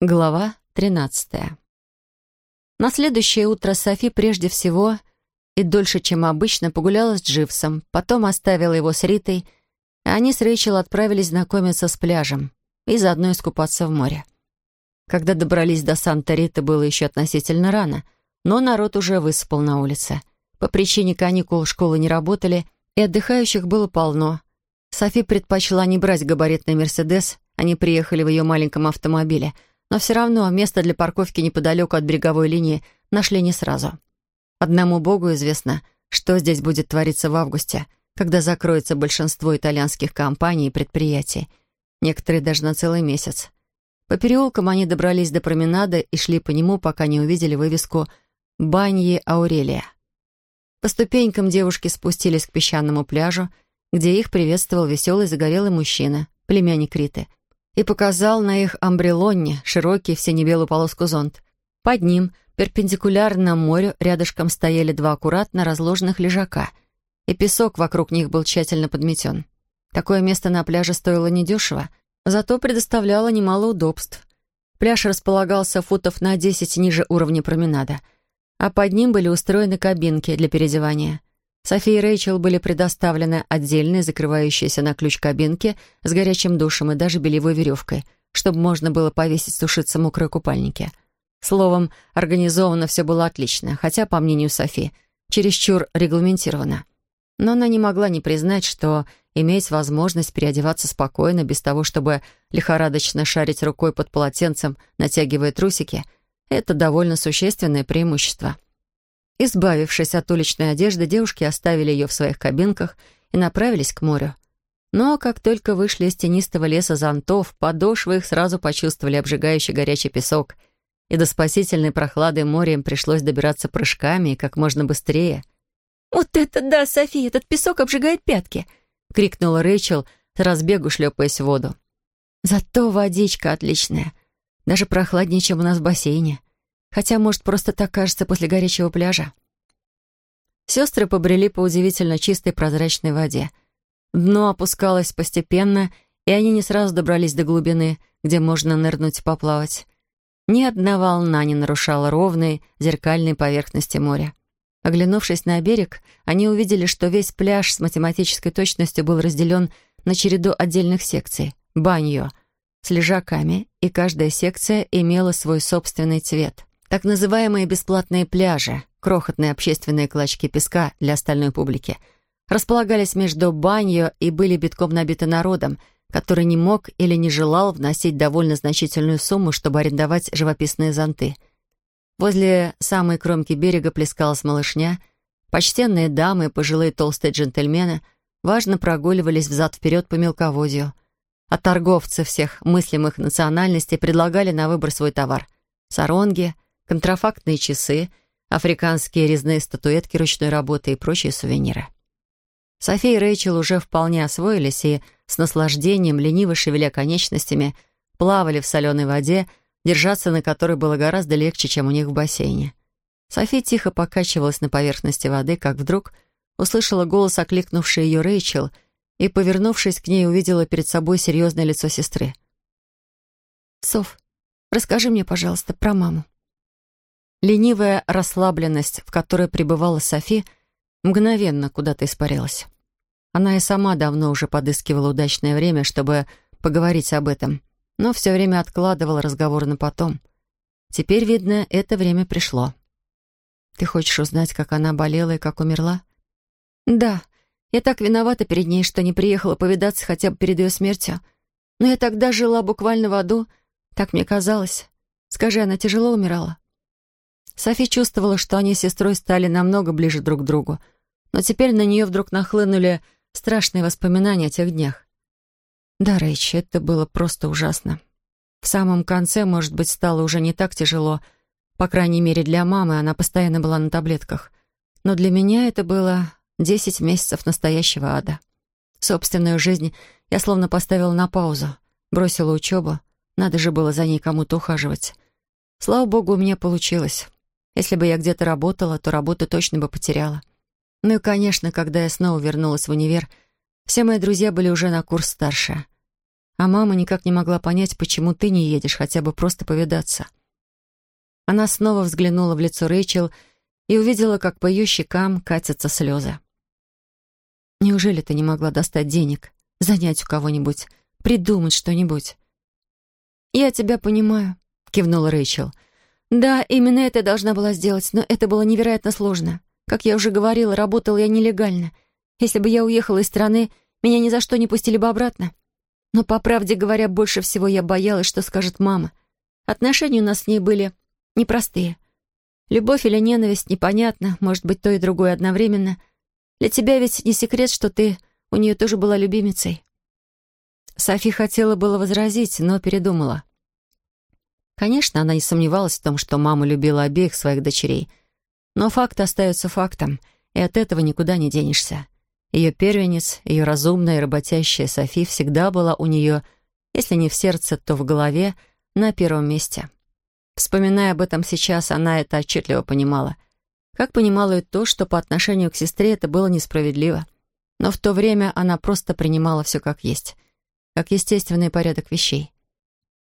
Глава 13. На следующее утро Софи прежде всего и дольше, чем обычно, погуляла с Дживсом, потом оставила его с Ритой, и они с Рэйчел отправились знакомиться с пляжем и заодно искупаться в море. Когда добрались до Санта-Риты, было еще относительно рано, но народ уже высыпал на улице. По причине каникул школы не работали, и отдыхающих было полно. Софи предпочла не брать габаритный «Мерседес», они приехали в ее маленьком автомобиле — но все равно место для парковки неподалеку от береговой линии нашли не сразу. Одному богу известно, что здесь будет твориться в августе, когда закроется большинство итальянских компаний и предприятий. Некоторые даже на целый месяц. По переулкам они добрались до променада и шли по нему, пока не увидели вывеску «Баньи Аурелия». По ступенькам девушки спустились к песчаному пляжу, где их приветствовал веселый загорелый мужчина, племянник Риты — и показал на их амбрелонне широкий в сине-белую полоску зонт. Под ним, перпендикулярно морю, рядышком стояли два аккуратно разложенных лежака, и песок вокруг них был тщательно подметен. Такое место на пляже стоило недешево, зато предоставляло немало удобств. Пляж располагался футов на 10 ниже уровня променада, а под ним были устроены кабинки для переодевания. София и Рэйчел были предоставлены отдельные, закрывающиеся на ключ кабинки с горячим душем и даже белевой веревкой, чтобы можно было повесить сушиться мокрые купальники. Словом, организовано все было отлично, хотя, по мнению Софи, чересчур регламентировано. Но она не могла не признать, что иметь возможность переодеваться спокойно, без того, чтобы лихорадочно шарить рукой под полотенцем, натягивая трусики, это довольно существенное преимущество. Избавившись от уличной одежды, девушки оставили ее в своих кабинках и направились к морю. Но как только вышли из тенистого леса зонтов, подошвы их сразу почувствовали обжигающий горячий песок, и до спасительной прохлады моря им пришлось добираться прыжками и как можно быстрее. «Вот это да, София, этот песок обжигает пятки!» — крикнула Рэйчел, с разбегу шлепаясь в воду. «Зато водичка отличная, даже прохладнее, чем у нас в бассейне. Хотя, может, просто так кажется после горячего пляжа. Сестры побрели по удивительно чистой прозрачной воде. Дно опускалось постепенно, и они не сразу добрались до глубины, где можно нырнуть и поплавать. Ни одна волна не нарушала ровной, зеркальной поверхности моря. Оглянувшись на берег, они увидели, что весь пляж с математической точностью был разделен на череду отдельных секций — баньо, с лежаками, и каждая секция имела свой собственный цвет. Так называемые бесплатные пляжи, крохотные общественные клочки песка для остальной публики, располагались между банью и были битком набиты народом, который не мог или не желал вносить довольно значительную сумму, чтобы арендовать живописные зонты. Возле самой кромки берега плескалась малышня, почтенные дамы и пожилые толстые джентльмены важно прогуливались взад-вперед по мелководью, а торговцы всех мыслимых национальностей предлагали на выбор свой товар — саронги — контрафактные часы, африканские резные статуэтки ручной работы и прочие сувениры. София и Рэйчел уже вполне освоились и с наслаждением, лениво шевеля конечностями, плавали в соленой воде, держаться на которой было гораздо легче, чем у них в бассейне. София тихо покачивалась на поверхности воды, как вдруг услышала голос, окликнувший ее Рэйчел, и, повернувшись к ней, увидела перед собой серьезное лицо сестры. «Соф, расскажи мне, пожалуйста, про маму». Ленивая расслабленность, в которой пребывала Софи, мгновенно куда-то испарилась. Она и сама давно уже подыскивала удачное время, чтобы поговорить об этом, но все время откладывала разговор на потом. Теперь, видно, это время пришло. «Ты хочешь узнать, как она болела и как умерла?» «Да. Я так виновата перед ней, что не приехала повидаться хотя бы перед ее смертью. Но я тогда жила буквально в аду, так мне казалось. Скажи, она тяжело умирала?» Софи чувствовала, что они с сестрой стали намного ближе друг к другу, но теперь на нее вдруг нахлынули страшные воспоминания о тех днях. Да, Рэйч, это было просто ужасно. В самом конце, может быть, стало уже не так тяжело. По крайней мере, для мамы она постоянно была на таблетках. Но для меня это было десять месяцев настоящего ада. Собственную жизнь я словно поставила на паузу, бросила учебу. Надо же было за ней кому-то ухаживать. Слава богу, у меня получилось. Если бы я где-то работала, то работу точно бы потеряла. Ну и, конечно, когда я снова вернулась в универ, все мои друзья были уже на курс старше. а мама никак не могла понять, почему ты не едешь, хотя бы просто повидаться. Она снова взглянула в лицо Рэйчел и увидела, как по ее щекам катятся слезы. «Неужели ты не могла достать денег, занять у кого-нибудь, придумать что-нибудь?» «Я тебя понимаю», — кивнула Рэйчел. «Да, именно это я должна была сделать, но это было невероятно сложно. Как я уже говорила, работала я нелегально. Если бы я уехала из страны, меня ни за что не пустили бы обратно. Но, по правде говоря, больше всего я боялась, что скажет мама. Отношения у нас с ней были непростые. Любовь или ненависть, непонятно, может быть, то и другое одновременно. Для тебя ведь не секрет, что ты у нее тоже была любимицей. Софи хотела было возразить, но передумала. Конечно, она не сомневалась в том, что мама любила обеих своих дочерей. Но факт остается фактом, и от этого никуда не денешься. Ее первенец, ее разумная и работящая Софи всегда была у нее, если не в сердце, то в голове, на первом месте. Вспоминая об этом сейчас, она это отчетливо понимала. Как понимала и то, что по отношению к сестре это было несправедливо. Но в то время она просто принимала все как есть, как естественный порядок вещей.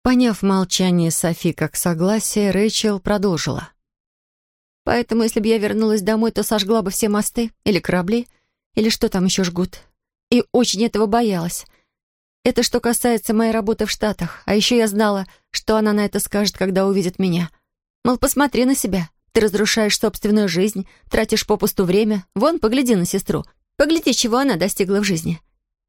Поняв молчание Софи как согласие, Рэйчел продолжила. «Поэтому, если бы я вернулась домой, то сожгла бы все мосты или корабли, или что там еще жгут. И очень этого боялась. Это что касается моей работы в Штатах. А еще я знала, что она на это скажет, когда увидит меня. Мол, посмотри на себя. Ты разрушаешь собственную жизнь, тратишь попусту время. Вон, погляди на сестру. Погляди, чего она достигла в жизни.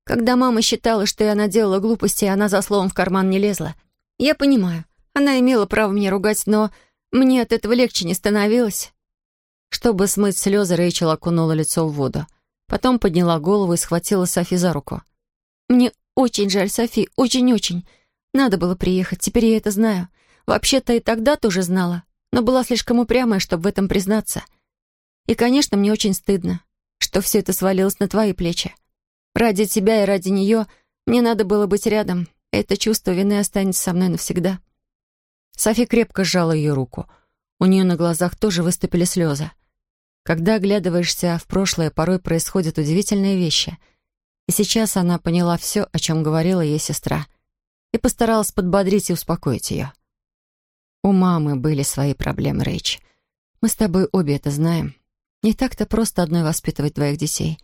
Когда мама считала, что я наделала глупости, она за словом в карман не лезла. Я понимаю, она имела право меня ругать, но мне от этого легче не становилось. Чтобы смыть слезы, Рэйчел окунула лицо в воду. Потом подняла голову и схватила Софи за руку. «Мне очень жаль, Софи, очень-очень. Надо было приехать, теперь я это знаю. Вообще-то и тогда тоже знала, но была слишком упрямая, чтобы в этом признаться. И, конечно, мне очень стыдно, что все это свалилось на твои плечи. Ради тебя и ради нее мне надо было быть рядом. Это чувство вины останется со мной навсегда». Софи крепко сжала ее руку. У нее на глазах тоже выступили слезы. Когда оглядываешься в прошлое, порой происходят удивительные вещи. И сейчас она поняла все, о чем говорила ей сестра, и постаралась подбодрить и успокоить ее. У мамы были свои проблемы, Рэйч. Мы с тобой обе это знаем. Не так-то просто одной воспитывать двоих детей.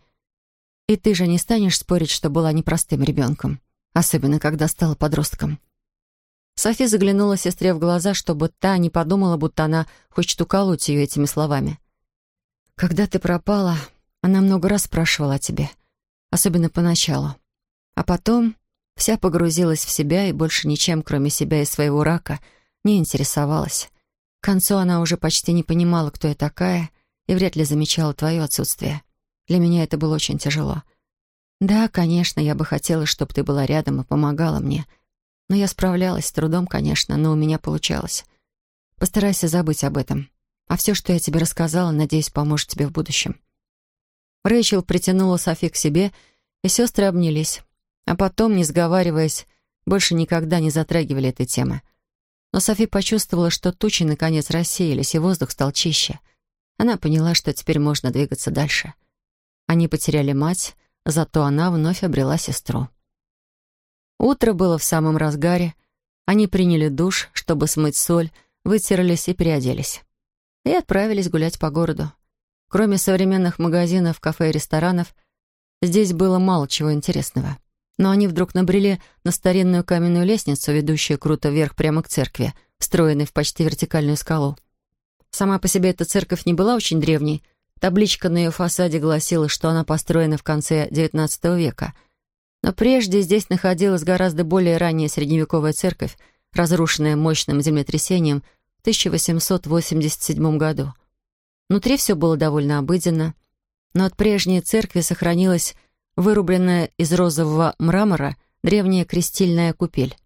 И ты же не станешь спорить, что была непростым ребенком, особенно когда стала подростком. Софи заглянула сестре в глаза, чтобы та не подумала, будто она хочет уколоть ее этими словами. Когда ты пропала, она много раз спрашивала о тебе, особенно поначалу. А потом вся погрузилась в себя и больше ничем, кроме себя и своего рака, не интересовалась. К концу она уже почти не понимала, кто я такая, и вряд ли замечала твое отсутствие. Для меня это было очень тяжело. Да, конечно, я бы хотела, чтобы ты была рядом и помогала мне. Но я справлялась с трудом, конечно, но у меня получалось. Постарайся забыть об этом. А все, что я тебе рассказала, надеюсь, поможет тебе в будущем». Рэйчел притянула Софи к себе, и сестры обнялись. А потом, не сговариваясь, больше никогда не затрагивали этой темы. Но Софи почувствовала, что тучи наконец рассеялись, и воздух стал чище. Она поняла, что теперь можно двигаться дальше. Они потеряли мать, зато она вновь обрела сестру. Утро было в самом разгаре. Они приняли душ, чтобы смыть соль, вытерлись и переоделись и отправились гулять по городу. Кроме современных магазинов, кафе и ресторанов, здесь было мало чего интересного. Но они вдруг набрели на старинную каменную лестницу, ведущую круто вверх прямо к церкви, встроенной в почти вертикальную скалу. Сама по себе эта церковь не была очень древней. Табличка на ее фасаде гласила, что она построена в конце XIX века. Но прежде здесь находилась гораздо более ранняя средневековая церковь, разрушенная мощным землетрясением – 1887 году. Внутри все было довольно обыденно, но от прежней церкви сохранилась вырубленная из розового мрамора древняя крестильная купель.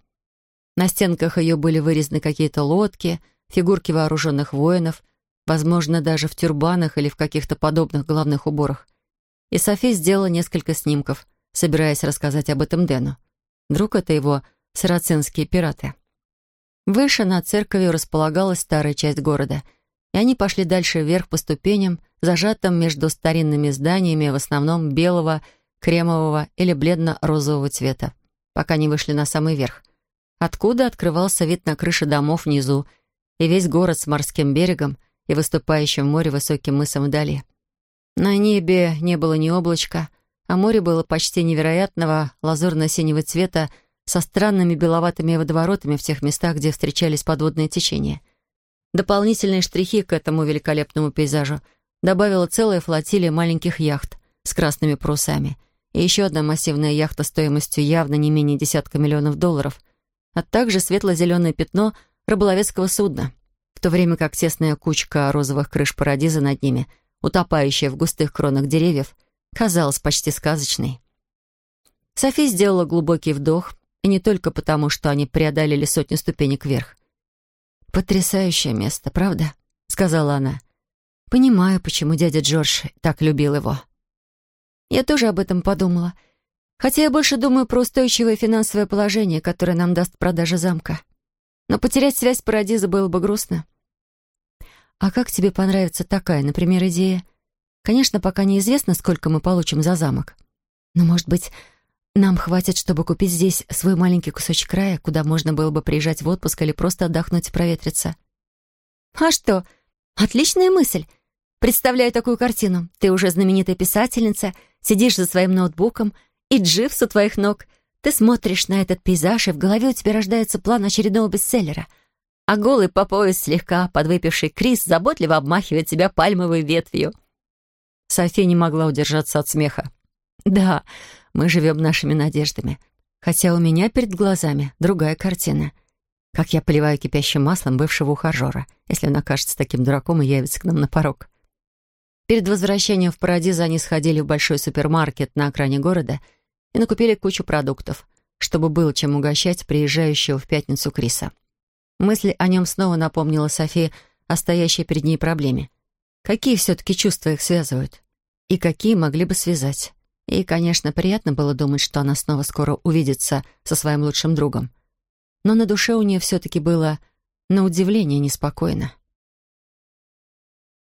На стенках ее были вырезаны какие-то лодки, фигурки вооруженных воинов, возможно, даже в тюрбанах или в каких-то подобных головных уборах. И Софи сделала несколько снимков, собираясь рассказать об этом Дэну. Вдруг это его сарацинские пираты. Выше над церковью располагалась старая часть города, и они пошли дальше вверх по ступеням, зажатым между старинными зданиями в основном белого, кремового или бледно-розового цвета. пока не вышли на самый верх, откуда открывался вид на крыши домов внизу и весь город с морским берегом и выступающим в море высоким мысом вдали. На небе не было ни облачка, а море было почти невероятного лазурно-синего цвета со странными беловатыми водоворотами в тех местах, где встречались подводные течения. Дополнительные штрихи к этому великолепному пейзажу добавила целая флотилия маленьких яхт с красными парусами и еще одна массивная яхта стоимостью явно не менее десятка миллионов долларов, а также светло-зеленое пятно рыболовецкого судна, то время как тесная кучка розовых крыш парадиза над ними, утопающая в густых кронах деревьев, казалась почти сказочной. Софи сделала глубокий вдох, и не только потому, что они преодолели сотню ступенек вверх. «Потрясающее место, правда?» — сказала она. «Понимаю, почему дядя Джордж так любил его». Я тоже об этом подумала. Хотя я больше думаю про устойчивое финансовое положение, которое нам даст продажа замка. Но потерять связь с Парадизо было бы грустно. А как тебе понравится такая, например, идея? Конечно, пока неизвестно, сколько мы получим за замок. Но, может быть, нам хватит, чтобы купить здесь свой маленький кусочек края, куда можно было бы приезжать в отпуск или просто отдохнуть и проветриться. А что? Отличная мысль. Представляю такую картину. Ты уже знаменитая писательница, сидишь за своим ноутбуком, и Дживс у твоих ног. Ты смотришь на этот пейзаж, и в голове у тебя рождается план очередного бестселлера. А голый по пояс слегка подвыпивший Крис заботливо обмахивает тебя пальмовой ветвью. София не могла удержаться от смеха. «Да, мы живем нашими надеждами. Хотя у меня перед глазами другая картина. Как я поливаю кипящим маслом бывшего ухажера, если он окажется таким дураком и явится к нам на порог. Перед возвращением в Парадиз они сходили в большой супермаркет на окраине города и накупили кучу продуктов, чтобы было чем угощать приезжающего в пятницу Криса. Мысль о нем снова напомнила Софии о стоящей перед ней проблеме. Какие все-таки чувства их связывают? И какие могли бы связать? И, конечно, приятно было думать, что она снова скоро увидится со своим лучшим другом. Но на душе у нее все-таки было, на удивление, неспокойно.